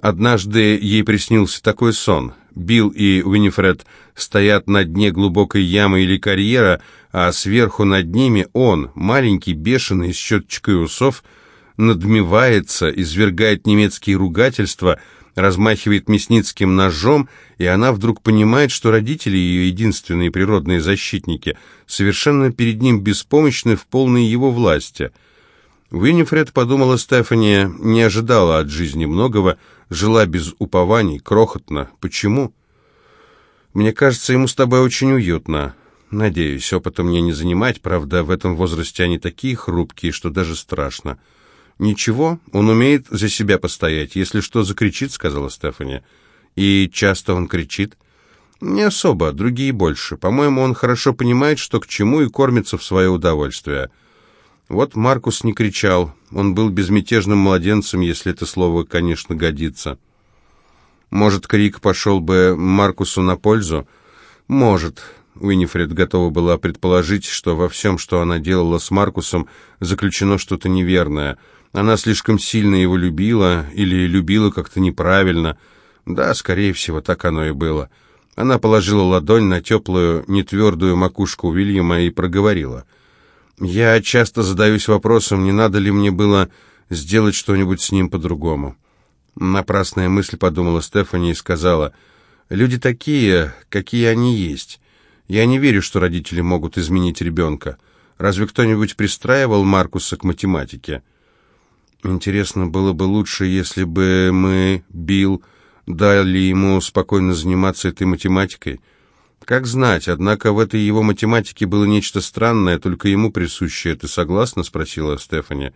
Однажды ей приснился такой сон. Билл и Уинифред стоят на дне глубокой ямы или карьера, а сверху над ними он, маленький, бешеный, с щеточкой усов, надмевается, извергает немецкие ругательства, размахивает мясницким ножом, и она вдруг понимает, что родители, ее единственные природные защитники, совершенно перед ним беспомощны в полной его власти. Уинифред, подумала Стефани, не ожидала от жизни многого, жила без упований, крохотно. Почему? Мне кажется, ему с тобой очень уютно. Надеюсь, опыта мне не занимать, правда, в этом возрасте они такие хрупкие, что даже страшно. Ничего, он умеет за себя постоять. Если что, закричит, сказала Стефани. И часто он кричит? Не особо, другие больше. По-моему, он хорошо понимает, что к чему, и кормится в свое удовольствие. Вот Маркус не кричал. Он был безмятежным младенцем, если это слово, конечно, годится. Может, крик пошел бы Маркусу на пользу? Может. Уинифред готова была предположить, что во всем, что она делала с Маркусом, заключено что-то неверное. Она слишком сильно его любила или любила как-то неправильно. Да, скорее всего, так оно и было. Она положила ладонь на теплую, нетвердую макушку Уильяма и проговорила — я часто задаюсь вопросом, не надо ли мне было сделать что-нибудь с ним по-другому. Напрасная мысль, подумала Стефани и сказала, «Люди такие, какие они есть. Я не верю, что родители могут изменить ребенка. Разве кто-нибудь пристраивал Маркуса к математике?» «Интересно, было бы лучше, если бы мы, Билл, дали ему спокойно заниматься этой математикой». Как знать, однако в этой его математике было нечто странное, только ему присущее. Ты согласна? спросила Стефани.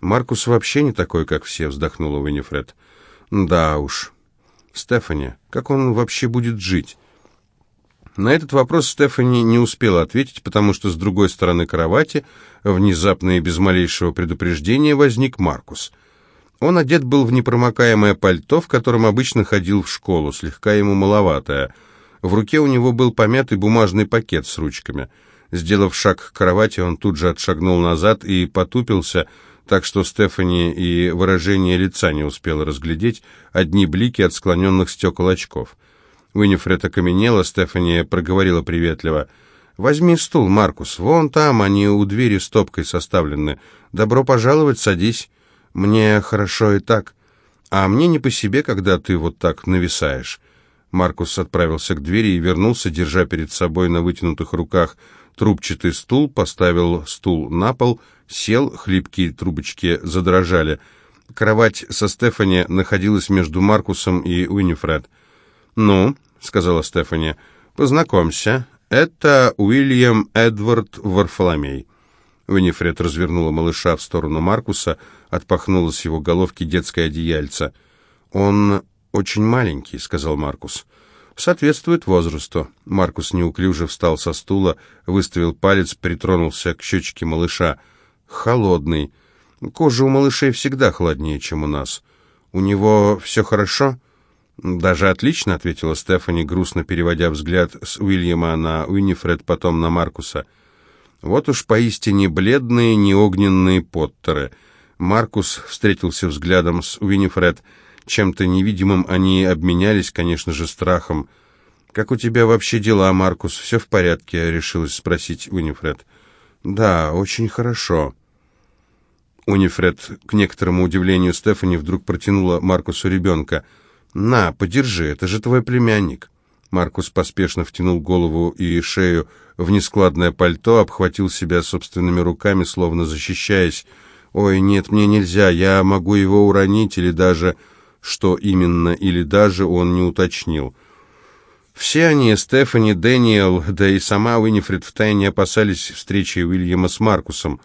Маркус вообще не такой, как все, вздохнула Уинифред. Да уж. Стефани, как он вообще будет жить? На этот вопрос Стефани не успела ответить, потому что с другой стороны кровати внезапно и без малейшего предупреждения возник Маркус. Он одет был в непромокаемое пальто, в котором обычно ходил в школу, слегка ему маловатое – в руке у него был помятый бумажный пакет с ручками. Сделав шаг к кровати, он тут же отшагнул назад и потупился, так что Стефани и выражение лица не успела разглядеть, одни блики от склоненных стекол очков. Уинифред окаменела, Стефани проговорила приветливо. «Возьми стул, Маркус, вон там, они у двери стопкой составлены. Добро пожаловать, садись. Мне хорошо и так. А мне не по себе, когда ты вот так нависаешь». Маркус отправился к двери и вернулся, держа перед собой на вытянутых руках трубчатый стул, поставил стул на пол, сел, хлипкие трубочки задрожали. Кровать со Стефани находилась между Маркусом и Уинифред. «Ну», — сказала Стефани, — «познакомься, это Уильям Эдвард Варфоломей». Уинифред развернула малыша в сторону Маркуса, отпахнула с его головки детское одеяльце. «Он «Очень маленький», — сказал Маркус. «Соответствует возрасту». Маркус неуклюже встал со стула, выставил палец, притронулся к щечке малыша. «Холодный. Кожа у малышей всегда холоднее, чем у нас. У него все хорошо?» «Даже отлично», — ответила Стефани, грустно переводя взгляд с Уильяма на Уинифред, потом на Маркуса. «Вот уж поистине бледные, неогненные Поттеры». Маркус встретился взглядом с Уинифред — чем-то невидимым они обменялись, конечно же, страхом. «Как у тебя вообще дела, Маркус? Все в порядке?» — решилась спросить Унифред. «Да, очень хорошо». Унифред, к некоторому удивлению Стефани, вдруг протянула Маркусу ребенка. «На, подержи, это же твой племянник». Маркус поспешно втянул голову и шею в нескладное пальто, обхватил себя собственными руками, словно защищаясь. «Ой, нет, мне нельзя, я могу его уронить или даже...» что именно или даже он не уточнил. Все они, Стефани, Дэниел, да и сама Уинифред втайне опасались встречи Уильяма с Маркусом.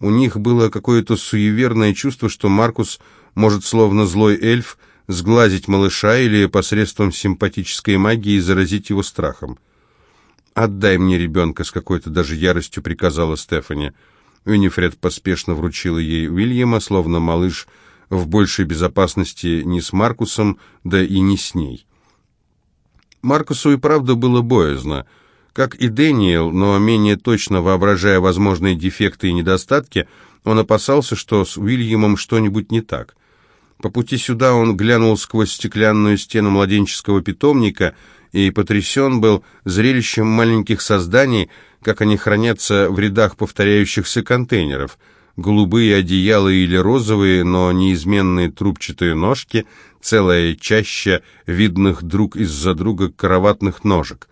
У них было какое-то суеверное чувство, что Маркус может, словно злой эльф, сглазить малыша или посредством симпатической магии заразить его страхом. «Отдай мне ребенка», — с какой-то даже яростью приказала Стефани. Уинифред поспешно вручила ей Уильяма, словно малыш — в большей безопасности не с Маркусом, да и не с ней. Маркусу и правда было боязно. Как и Дэниел, но менее точно воображая возможные дефекты и недостатки, он опасался, что с Уильямом что-нибудь не так. По пути сюда он глянул сквозь стеклянную стену младенческого питомника и потрясен был зрелищем маленьких созданий, как они хранятся в рядах повторяющихся контейнеров. Голубые одеяла или розовые, но неизменные трубчатые ножки, целая чаща видных друг из-за друга кроватных ножек.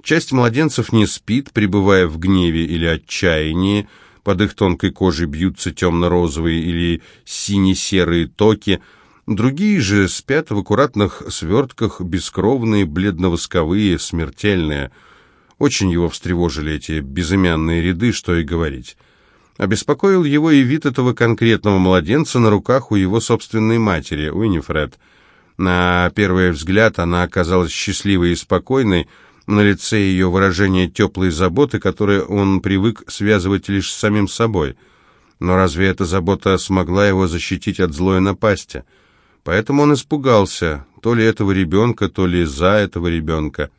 Часть младенцев не спит, пребывая в гневе или отчаянии, под их тонкой кожей бьются темно-розовые или сине-серые токи, другие же спят в аккуратных свертках, бескровные, бледно-восковые, смертельные. Очень его встревожили эти безымянные ряды, что и говорить. Обеспокоил его и вид этого конкретного младенца на руках у его собственной матери, Уинифред. На первый взгляд она оказалась счастливой и спокойной, на лице ее выражение теплой заботы, которое он привык связывать лишь с самим собой. Но разве эта забота смогла его защитить от злой напасти? Поэтому он испугался, то ли этого ребенка, то ли за этого ребенка.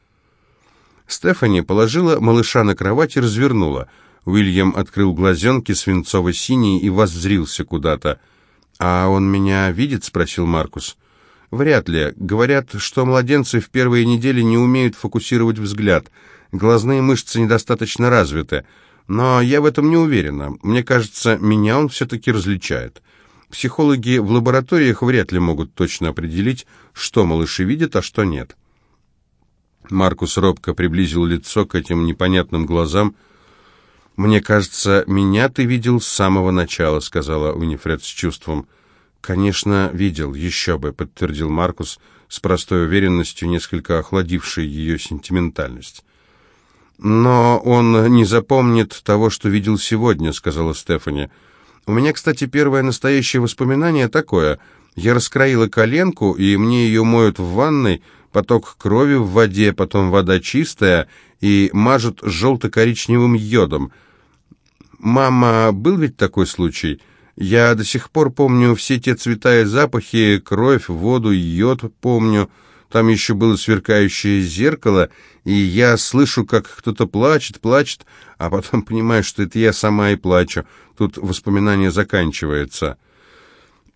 Стефани положила малыша на кровать и развернула. Уильям открыл глазенки свинцово-синие и воззрился куда-то. «А он меня видит?» — спросил Маркус. Вряд ли. Говорят, что младенцы в первые недели не умеют фокусировать взгляд. Глазные мышцы недостаточно развиты. Но я в этом не уверена. Мне кажется, меня он все-таки различает. Психологи в лабораториях вряд ли могут точно определить, что малыши видят, а что нет. Маркус робко приблизил лицо к этим непонятным глазам. «Мне кажется, меня ты видел с самого начала», — сказала Унифред с чувством. «Конечно, видел, еще бы», — подтвердил Маркус с простой уверенностью, несколько охладившей ее сентиментальность. «Но он не запомнит того, что видел сегодня», — сказала Стефани. «У меня, кстати, первое настоящее воспоминание такое. Я раскроила коленку, и мне ее моют в ванной, поток крови в воде, потом вода чистая, и мажут желто-коричневым йодом. Мама, был ведь такой случай?» Я до сих пор помню все те цвета и запахи, кровь, воду, йод помню. Там еще было сверкающее зеркало, и я слышу, как кто-то плачет, плачет, а потом понимаю, что это я сама и плачу. Тут воспоминание заканчивается.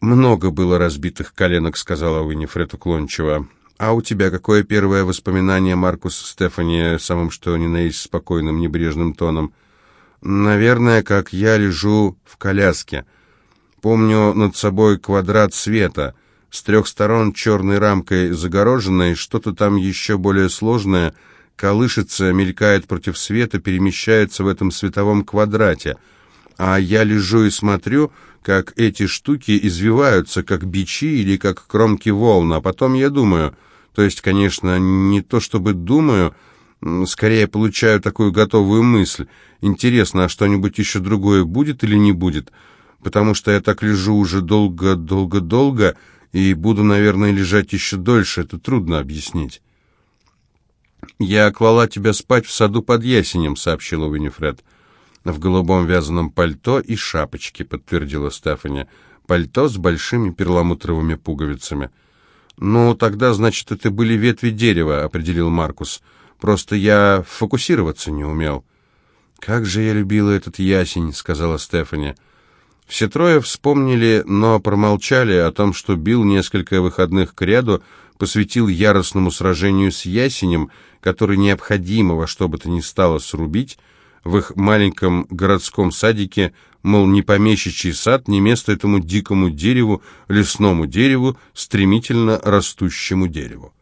«Много было разбитых коленок», — сказала Уиннифред уклончиво. «А у тебя какое первое воспоминание, Маркус Стефани, самым что ни на есть спокойным, небрежным тоном?» «Наверное, как я лежу в коляске». Помню над собой квадрат света, с трех сторон черной рамкой загороженной, что-то там еще более сложное, колышется, мелькает против света, перемещается в этом световом квадрате. А я лежу и смотрю, как эти штуки извиваются, как бичи или как кромки волн, а потом я думаю, то есть, конечно, не то чтобы думаю, скорее получаю такую готовую мысль. Интересно, а что-нибудь еще другое будет или не будет?» потому что я так лежу уже долго-долго-долго и буду, наверное, лежать еще дольше. Это трудно объяснить. «Я клала тебя спать в саду под ясенем», — сообщила Уинифред. «В голубом вязаном пальто и шапочке», — подтвердила Стефани. «Пальто с большими перламутровыми пуговицами». «Ну, тогда, значит, это были ветви дерева», — определил Маркус. «Просто я фокусироваться не умел». «Как же я любила этот ясень», — сказала Стефани. Все трое вспомнили, но промолчали о том, что Билл несколько выходных к ряду посвятил яростному сражению с ясенем, который необходимо во что бы то ни стало срубить, в их маленьком городском садике, мол, не помещичий сад, не место этому дикому дереву, лесному дереву, стремительно растущему дереву.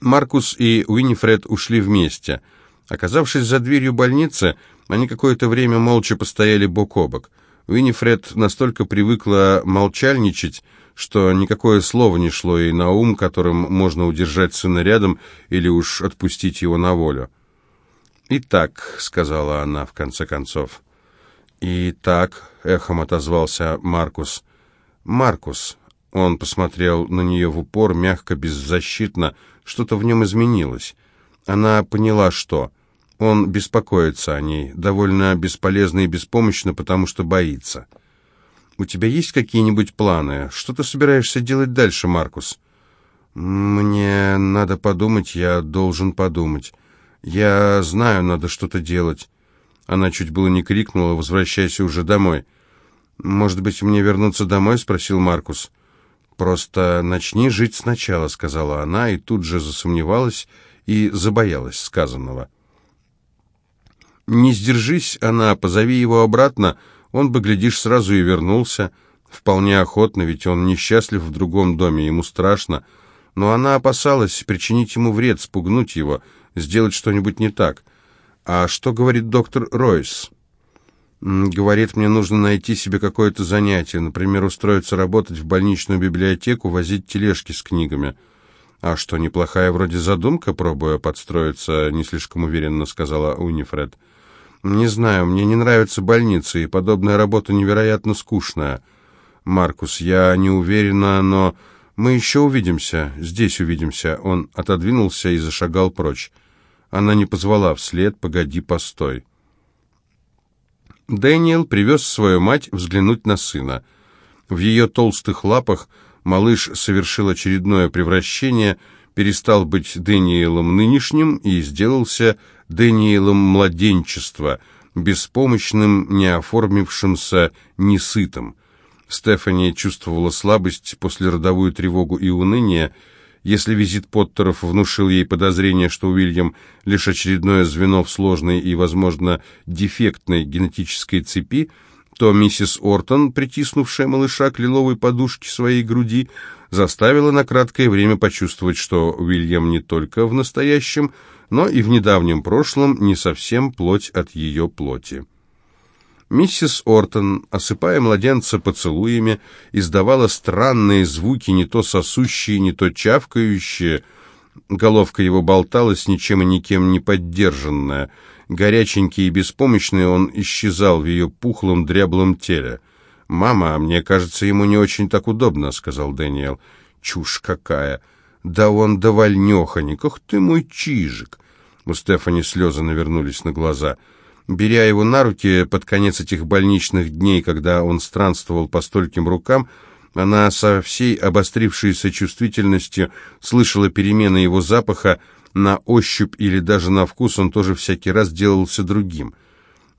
Маркус и Уинифред ушли вместе. Оказавшись за дверью больницы, они какое-то время молча постояли бок о бок. Уинифред настолько привыкла молчальничать, что никакое слово не шло ей на ум, которым можно удержать сына рядом или уж отпустить его на волю. «Итак», — сказала она в конце концов. «Итак», — эхом отозвался Маркус. «Маркус». Он посмотрел на нее в упор, мягко, беззащитно. Что-то в нем изменилось. Она поняла, что... Он беспокоится о ней, довольно бесполезно и беспомощно, потому что боится. «У тебя есть какие-нибудь планы? Что ты собираешься делать дальше, Маркус?» «Мне надо подумать, я должен подумать. Я знаю, надо что-то делать». Она чуть было не крикнула, возвращаясь уже домой. «Может быть, мне вернуться домой?» — спросил Маркус. «Просто начни жить сначала», — сказала она, и тут же засомневалась и забоялась сказанного. «Не сдержись она, позови его обратно, он бы, глядишь, сразу и вернулся. Вполне охотно, ведь он несчастлив в другом доме, ему страшно. Но она опасалась причинить ему вред, спугнуть его, сделать что-нибудь не так. А что говорит доктор Ройс?» Говорит, мне нужно найти себе какое-то занятие, например, устроиться работать в больничную библиотеку, возить тележки с книгами. А что, неплохая вроде задумка, пробуя подстроиться, не слишком уверенно сказала Унифред. Не знаю, мне не нравятся больницы, и подобная работа невероятно скучная. Маркус, я не уверена, но мы еще увидимся, здесь увидимся. Он отодвинулся и зашагал прочь. Она не позвала вслед, погоди, постой. Дэниел привез свою мать взглянуть на сына. В ее толстых лапах малыш совершил очередное превращение, перестал быть Дэниелом нынешним и сделался Дэниелом младенчества, беспомощным, не оформившимся, несытым. Стефани чувствовала слабость, послеродовую тревогу и уныние, если визит Поттеров внушил ей подозрение, что Уильям лишь очередное звено в сложной и, возможно, дефектной генетической цепи, то миссис Ортон, притиснувшая малыша к лиловой подушке своей груди, заставила на краткое время почувствовать, что Уильям не только в настоящем, но и в недавнем прошлом не совсем плоть от ее плоти. Миссис Ортон, осыпая младенца поцелуями, издавала странные звуки, не то сосущие, не то чавкающие. Головка его болталась, ничем и никем не поддержанная. Горяченький и беспомощный он исчезал в ее пухлом дряблом теле. «Мама, мне кажется, ему не очень так удобно», — сказал Дэниел. «Чушь какая! Да он довольнеханик! Ах ты мой чижик!» У Стефани слезы навернулись на глаза — Беря его на руки под конец этих больничных дней, когда он странствовал по стольким рукам, она со всей обострившейся чувствительностью слышала перемены его запаха, на ощупь или даже на вкус он тоже всякий раз делался другим.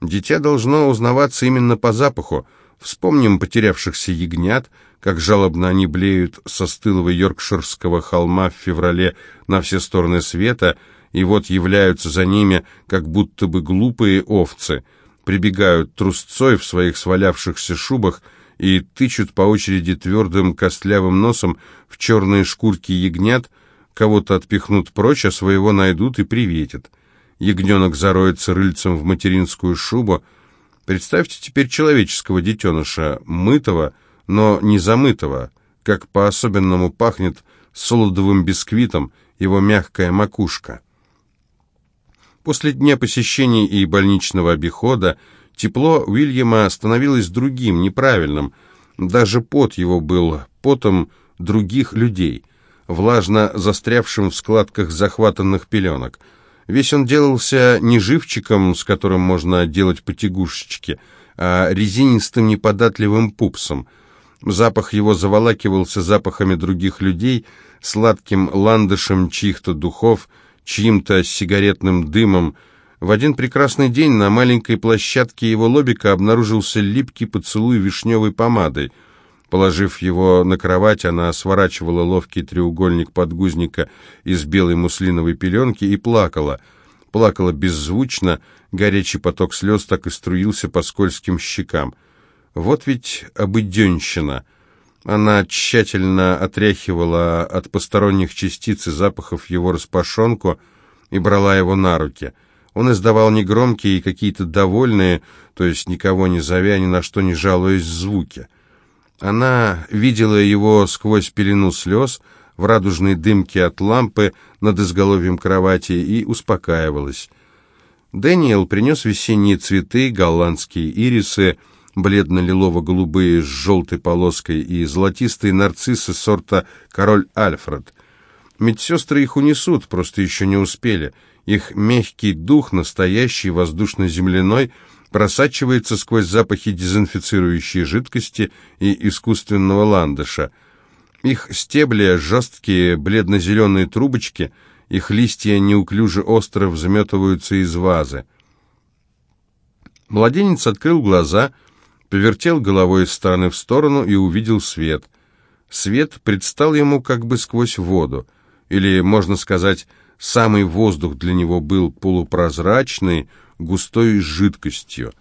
Дитя должно узнаваться именно по запаху. Вспомним потерявшихся ягнят, как жалобно они блеют со стылого йоркширского холма в феврале на все стороны света — и вот являются за ними, как будто бы глупые овцы, прибегают трусцой в своих свалявшихся шубах и тычут по очереди твердым костлявым носом в черные шкурки ягнят, кого-то отпихнут прочь, а своего найдут и приветят. Ягненок зароется рыльцем в материнскую шубу. Представьте теперь человеческого детеныша, мытого, но не замытого, как по-особенному пахнет солодовым бисквитом его мягкая макушка. После дня посещений и больничного обихода тепло Уильяма становилось другим, неправильным. Даже пот его был потом других людей, влажно застрявшим в складках захватанных пеленок. Весь он делался не живчиком, с которым можно делать потягушечки, а резинистым неподатливым пупсом. Запах его заволакивался запахами других людей, сладким ландышем чьих-то духов — чьим-то сигаретным дымом. В один прекрасный день на маленькой площадке его лобика обнаружился липкий поцелуй вишневой помадой. Положив его на кровать, она сворачивала ловкий треугольник подгузника из белой муслиновой пеленки и плакала. Плакала беззвучно, горячий поток слез так и струился по скользким щекам. Вот ведь обыденщина — она тщательно отряхивала от посторонних частиц и запахов его распашонку и брала его на руки. Он издавал негромкие и какие-то довольные, то есть никого не зовя, ни на что не жалуясь, звуки. Она видела его сквозь пелену слез, в радужной дымке от лампы над изголовьем кровати и успокаивалась. Дэниел принес весенние цветы, голландские ирисы, бледно-лилово-голубые с желтой полоской и золотистые нарциссы сорта «Король Альфред». Медсестры их унесут, просто еще не успели. Их мягкий дух, настоящий воздушно-земляной, просачивается сквозь запахи дезинфицирующей жидкости и искусственного ландыша. Их стебли — жесткие бледно-зеленые трубочки, их листья неуклюже остро взметываются из вазы. Младенец открыл глаза — повертел головой из стороны в сторону и увидел свет. Свет предстал ему как бы сквозь воду, или, можно сказать, самый воздух для него был полупрозрачный, густой жидкостью.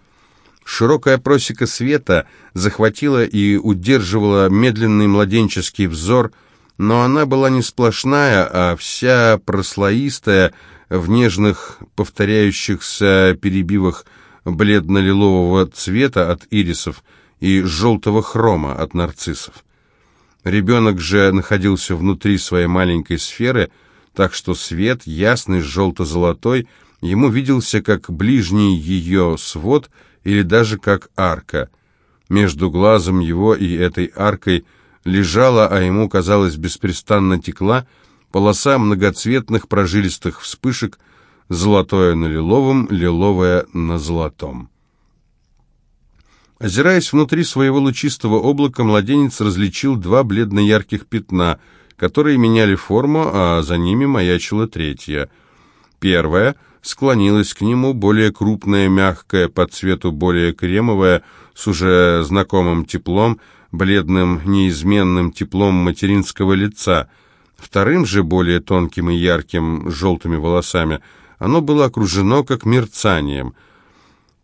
Широкая просека света захватила и удерживала медленный младенческий взор, но она была не сплошная, а вся прослоистая, в нежных, повторяющихся перебивах бледно-лилового цвета от ирисов и желтого хрома от нарциссов. Ребенок же находился внутри своей маленькой сферы, так что свет, ясный, желто-золотой, ему виделся как ближний ее свод — или даже как арка. Между глазом его и этой аркой лежала, а ему, казалось, беспрестанно текла, полоса многоцветных прожилистых вспышек, золотое на лиловом, лиловое на золотом. Озираясь внутри своего лучистого облака, младенец различил два бледно-ярких пятна, которые меняли форму, а за ними маячило третье. Первое — склонилась к нему, более крупная, мягкая, по цвету более кремовая, с уже знакомым теплом, бледным, неизменным теплом материнского лица. Вторым же, более тонким и ярким, желтыми волосами, оно было окружено как мерцанием.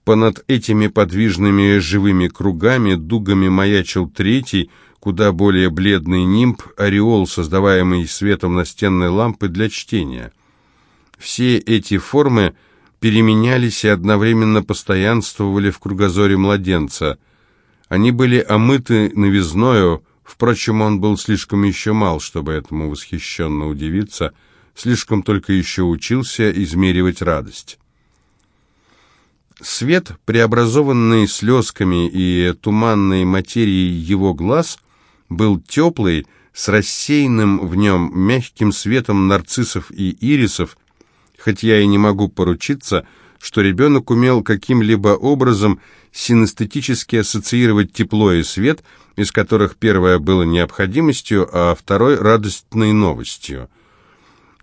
Понад этими подвижными живыми кругами, дугами маячил третий, куда более бледный нимб, ореол, создаваемый светом настенной лампы для чтения. Все эти формы переменялись и одновременно постоянствовали в кругозоре младенца. Они были омыты новизною, впрочем, он был слишком еще мал, чтобы этому восхищенно удивиться, слишком только еще учился измеривать радость. Свет, преобразованный слезками и туманной материей его глаз, был теплый, с рассеянным в нем мягким светом нарциссов и ирисов, хоть я и не могу поручиться, что ребенок умел каким-либо образом синестетически ассоциировать тепло и свет, из которых первое было необходимостью, а второй — радостной новостью.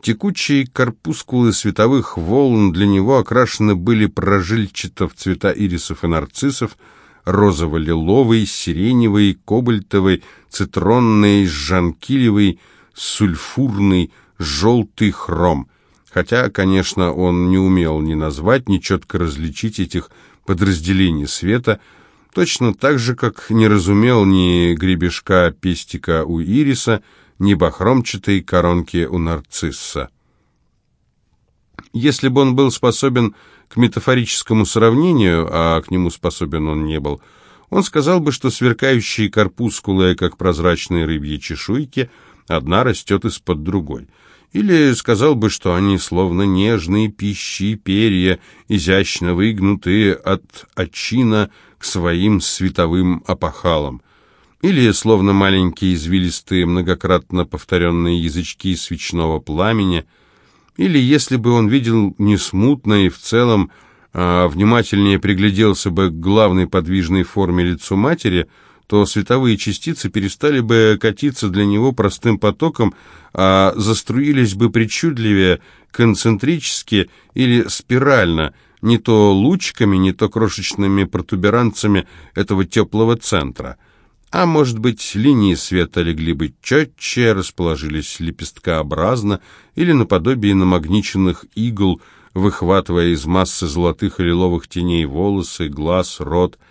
Текучие корпускулы световых волн для него окрашены были прожильчато в цвета ирисов и нарциссов, розово-лиловый, сиреневый, кобальтовый, цитронный, жанкилевый, сульфурный, желтый хром — хотя, конечно, он не умел ни назвать, ни четко различить этих подразделений света, точно так же, как не разумел ни гребешка пестика у ириса, ни бахромчатой коронки у нарцисса. Если бы он был способен к метафорическому сравнению, а к нему способен он не был, он сказал бы, что сверкающие корпускулы, как прозрачные рыбьи чешуйки, одна растет из-под другой — или сказал бы, что они словно нежные пищи перья, изящно выгнутые от очина к своим световым опахалам. Или словно маленькие извилистые, многократно повторенные язычки свечного пламени. Или если бы он видел не смутно и в целом, а внимательнее пригляделся бы к главной подвижной форме лицу матери – то световые частицы перестали бы катиться для него простым потоком, а заструились бы причудливее, концентрически или спирально, не то лучиками, не то крошечными протуберанцами этого теплого центра. А может быть, линии света легли бы четче, расположились лепесткообразно или наподобие намагниченных игл, выхватывая из массы золотых и лиловых теней волосы, глаз, рот –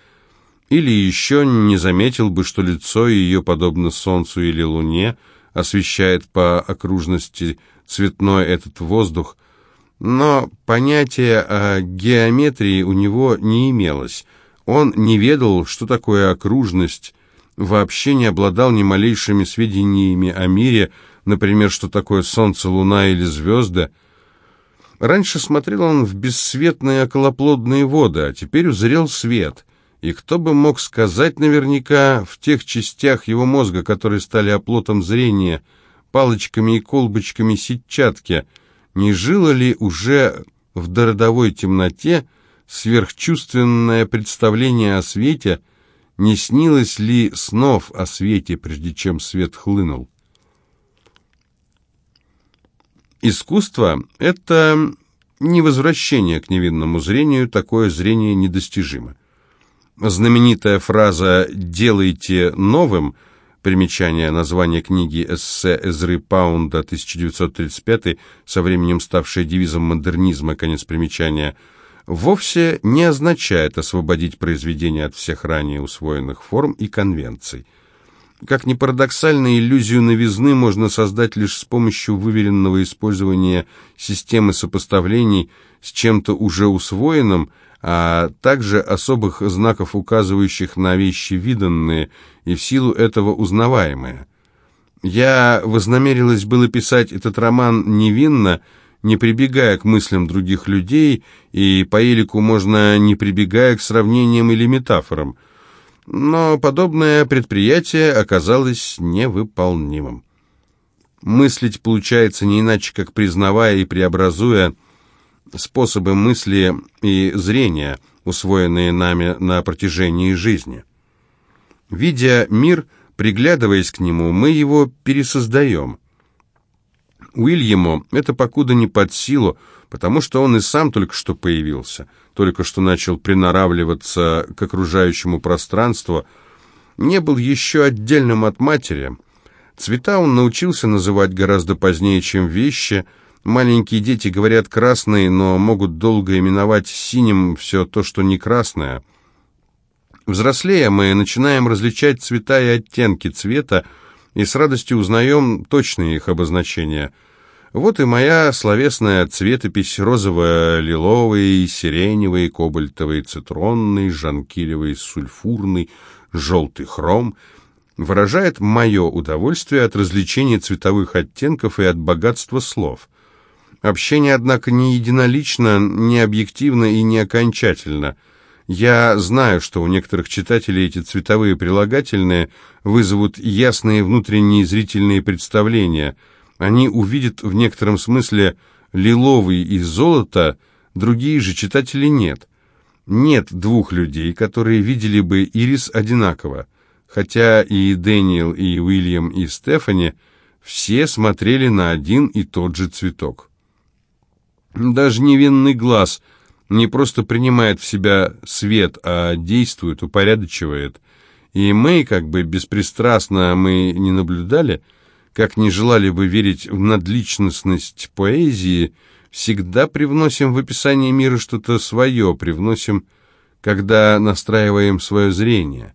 или еще не заметил бы, что лицо ее, подобно солнцу или луне, освещает по окружности цветной этот воздух, но понятия о геометрии у него не имелось. Он не ведал, что такое окружность, вообще не обладал ни малейшими сведениями о мире, например, что такое солнце, луна или звезды. Раньше смотрел он в бесцветные околоплодные воды, а теперь узрел свет — и кто бы мог сказать наверняка в тех частях его мозга, которые стали оплотом зрения, палочками и колбочками сетчатки, не жило ли уже в дородовой темноте сверхчувственное представление о свете, не снилось ли снов о свете, прежде чем свет хлынул? Искусство — это не возвращение к невинному зрению, такое зрение недостижимо. Знаменитая фраза «делайте новым» Примечание, название книги эссе Эзры Паунда, 1935, со временем ставшее девизом модернизма, конец примечания, вовсе не означает освободить произведение от всех ранее усвоенных форм и конвенций. Как ни парадоксально, иллюзию новизны можно создать лишь с помощью выверенного использования системы сопоставлений с чем-то уже усвоенным, а также особых знаков, указывающих на вещи виданные и в силу этого узнаваемые. Я вознамерилась было писать этот роман невинно, не прибегая к мыслям других людей, и по элику можно не прибегая к сравнениям или метафорам. Но подобное предприятие оказалось невыполнимым. Мыслить получается не иначе, как признавая и преобразуя способы мысли и зрения, усвоенные нами на протяжении жизни. Видя мир, приглядываясь к нему, мы его пересоздаем. Уильяму это покуда не под силу, потому что он и сам только что появился, только что начал приноравливаться к окружающему пространству, не был еще отдельным от матери. Цвета он научился называть гораздо позднее, чем вещи – Маленькие дети говорят красный, но могут долго именовать синим все то, что не красное. Взрослея, мы начинаем различать цвета и оттенки цвета, и с радостью узнаем точные их обозначения. Вот и моя словесная цветопись розово-лиловый, сиреневый, кобальтовый, цитронный, жанкилевый, сульфурный, желтый хром выражает мое удовольствие от развлечения цветовых оттенков и от богатства слов. Общение, однако, не единолично, не объективно и не окончательно. Я знаю, что у некоторых читателей эти цветовые прилагательные вызовут ясные внутренние зрительные представления. Они увидят в некотором смысле лиловый и золото, другие же читатели нет. Нет двух людей, которые видели бы ирис одинаково. Хотя и Дэниел, и Уильям, и Стефани все смотрели на один и тот же цветок. Даже невинный глаз не просто принимает в себя свет, а действует, упорядочивает. И мы, как бы беспристрастно мы не наблюдали, как не желали бы верить в надличностность поэзии, всегда привносим в описание мира что-то свое, привносим, когда настраиваем свое зрение.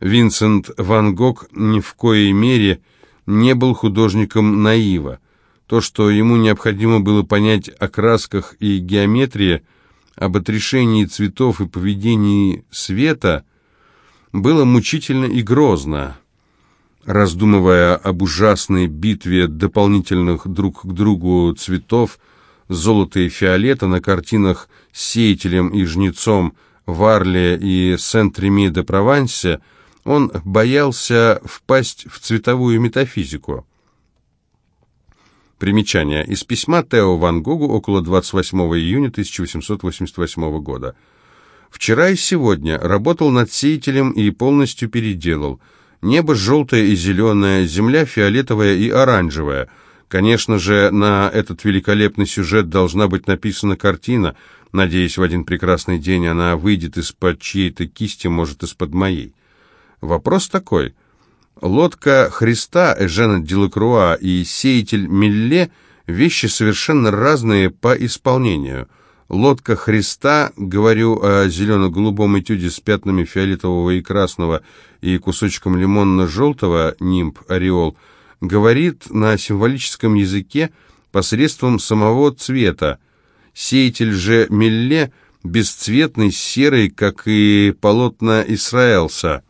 Винсент Ван Гог ни в коей мере не был художником наива. То, что ему необходимо было понять о красках и геометрии, об отрешении цветов и поведении света, было мучительно и грозно. Раздумывая об ужасной битве дополнительных друг к другу цветов, золота и фиолета на картинах с сеятелем и жнецом Варле и Сент-Реми де Провансе, он боялся впасть в цветовую метафизику. Примечание. Из письма Тео Ван Гогу около 28 июня 1888 года. «Вчера и сегодня работал над сеятелем и полностью переделал. Небо желтое и зеленое, земля фиолетовая и оранжевая. Конечно же, на этот великолепный сюжет должна быть написана картина. Надеюсь, в один прекрасный день она выйдет из-под чьей-то кисти, может, из-под моей. Вопрос такой – Лодка Христа Эжена Делакруа и сеятель Милле – вещи совершенно разные по исполнению. Лодка Христа, говорю о зелено-голубом этюде с пятнами фиолетового и красного и кусочком лимонно-желтого, нимб, ореол, говорит на символическом языке посредством самого цвета. Сеятель же Милле – бесцветный, серый, как и полотна Исраэлса –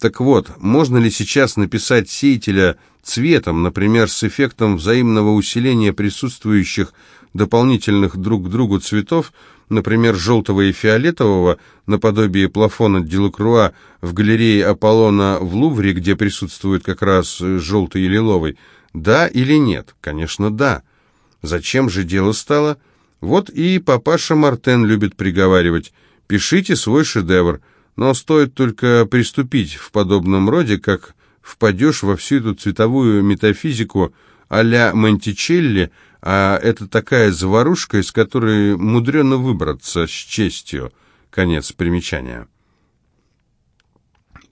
так вот, можно ли сейчас написать сеятеля цветом, например, с эффектом взаимного усиления присутствующих дополнительных друг к другу цветов, например, желтого и фиолетового, наподобие плафона Делакруа в галерее Аполлона в Лувре, где присутствует как раз желтый и лиловый? Да или нет? Конечно, да. Зачем же дело стало? Вот и папаша Мартен любит приговаривать «пишите свой шедевр», но стоит только приступить в подобном роде, как впадешь во всю эту цветовую метафизику а-ля Монтичелли, а это такая заварушка, из которой мудрено выбраться с честью. Конец примечания.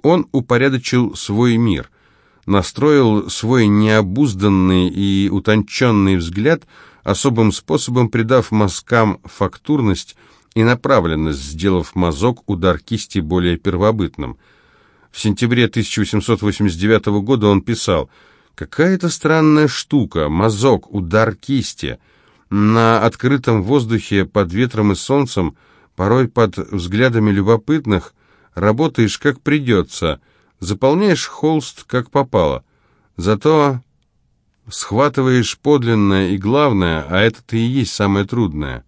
Он упорядочил свой мир, настроил свой необузданный и утонченный взгляд, особым способом придав мазкам фактурность и направленность, сделав мазок удар кисти более первобытным. В сентябре 1889 года он писал «Какая-то странная штука, мазок, удар кисти. На открытом воздухе, под ветром и солнцем, порой под взглядами любопытных, работаешь как придется, заполняешь холст как попало. Зато схватываешь подлинное и главное, а это-то и есть самое трудное.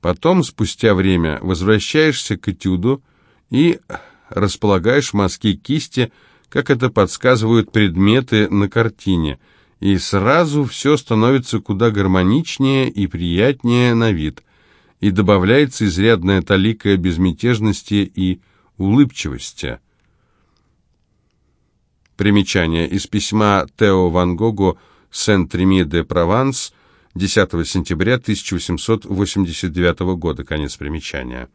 Потом, спустя время, возвращаешься к этюду и располагаешь мазки кисти, как это подсказывают предметы на картине, и сразу все становится куда гармоничнее и приятнее на вид, и добавляется изрядная талика безмятежности и улыбчивости. Примечание из письма Тео Ван Гогу «Сент-Реми де Прованс» 10 сентября 1889 года. Конец примечания.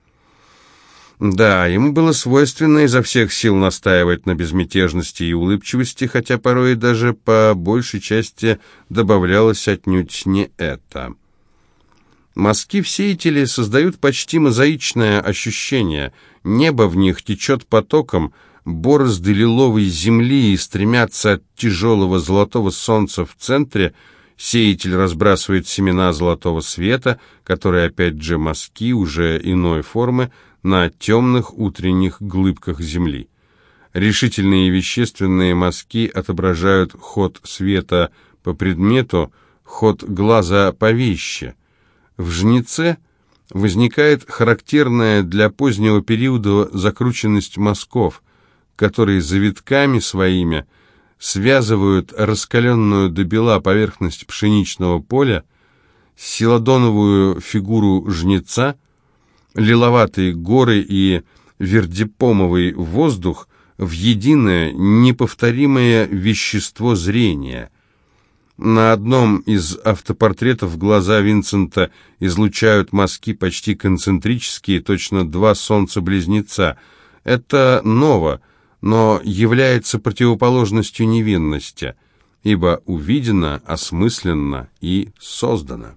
Да, ему было свойственно изо всех сил настаивать на безмятежности и улыбчивости, хотя порой даже по большей части добавлялось отнюдь не это. Мазки-всеятели создают почти мозаичное ощущение. Небо в них течет потоком, борозды лиловой земли и стремятся от тяжелого золотого солнца в центре – Сеятель разбрасывает семена золотого света, которые опять же мазки уже иной формы, на темных утренних глыбках земли. Решительные вещественные мазки отображают ход света по предмету, ход глаза по вещи. В жнеце возникает характерная для позднего периода закрученность мазков, которые завитками своими связывают раскаленную до бела поверхность пшеничного поля, силадоновую фигуру жнеца, лиловатые горы и вердипомовый воздух в единое неповторимое вещество зрения. На одном из автопортретов глаза Винсента излучают мазки почти концентрические, точно два солнца-близнеца. Это ново, но является противоположностью невинности, ибо увидено, осмысленно и создано.